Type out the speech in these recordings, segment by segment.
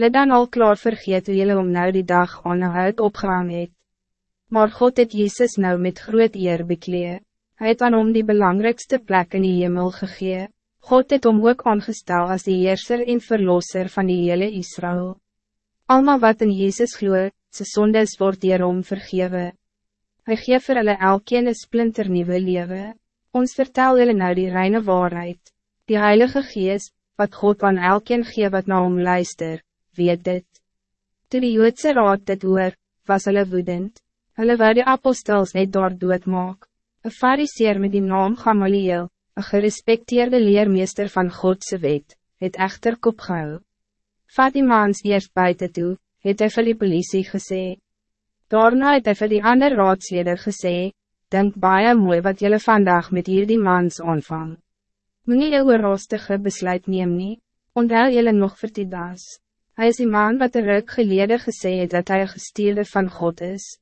Let dan al klaar vergeet hoe jylle om nou die dag aan een huid opgehang het. Maar God het Jezus nou met groot eer beklee. Hij het aan hom die belangrijkste plek in die hemel gegee. God het hom ook aangestel als die heerser en verlosser van die hele Israël. Alma wat in Jezus gloeit, sy sondes word hierom vergewe. Hy geef vir hulle elkeen een splinternieuwe lewe. Ons vertel hulle nou die reine waarheid. Die Heilige Geest, wat God aan elkeen gee wat na hom luister, weet dit. Toe die Joodse raad dit hoor, was hulle woedend. Hulle wou die apostels net daar doodmaak. Een fariseer met die naam Gamaliel, een gerespecteerde leermeester van Godse wet, het echter kop gehou. Vat die maans eerst buiten toe, het hy vir die politie gesê. Daarna het hy vir die ander raadsleder gesê, Denk baie mooi wat jullie vandaag met hierdie mans aanvang. Meneer jou oorhaastige besluit neem nie, onthou jullie nog vir die das. Hy is die man wat er ruk gelede gesê het dat hij gestuurde van God is.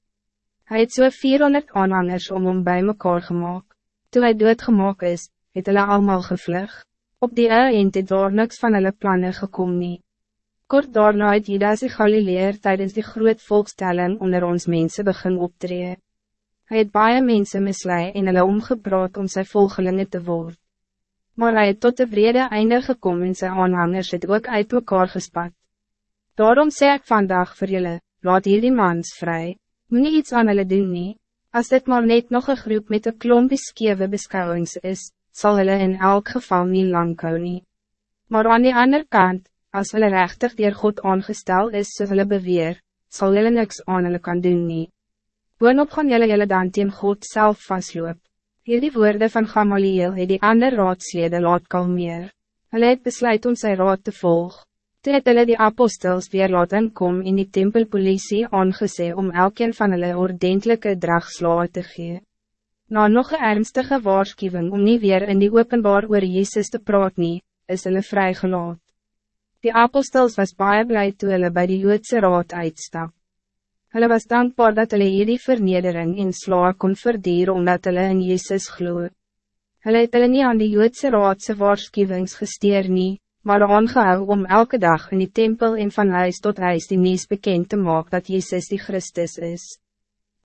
Hij het so 400 aanhangers om hom bij mekaar gemaakt. Toen hij doodgemaak is, het hulle allemaal gevlug. Op die eind het daar niks van hulle plannen gekom nie. Kort daarna het Judas die Galileer tijdens die groot volkstelling onder ons mensen begin optreden. Hij het baie mense mislei en hulle omgebraad om zijn volgelingen te worden. Maar hij het tot de vrede einde gekomen en sy aanhangers het ook uit mekaar gespat. Daarom sê ik vandaag voor jullie, laat hierdie mans vrij, moet nie iets aan hulle doen nie, as dit maar net nog een groep met een klompie skewe beschouwings is, zal hulle in elk geval niet lang hou nie. Maar aan die andere kant, als hulle rechtig dier God aangestel is soos hulle beweer, sal hulle niks aan hulle kan doen nie. Boonop gaan jylle jylle dan teen God self vastloop. Hierdie woorden van Gamaliel het die ander raadslede laat kalmeer. Hulle het besluit om sy raad te volg. Toe het hulle die apostels weer laat inkom in die tempelpolitie aangesê om elkeen van hulle ordentelijke dragslae te gee. Na nog een ernstige waarschuwing om niet weer in die openbaar oor Jezus te praat nie, is hulle vrygelaat. Die apostels was baie blij toe hulle by die Joodse raad uitstap. Hulle was dankbaar dat hulle hierdie vernedering en sla kon verdier omdat hulle in Jezus glo. Hulle het hulle nie aan die Joodse raadse waarschuwings gesteer nie, maar aangehou om elke dag in die tempel en van huis tot huis die mees bekend te maken dat Jezus die Christus is.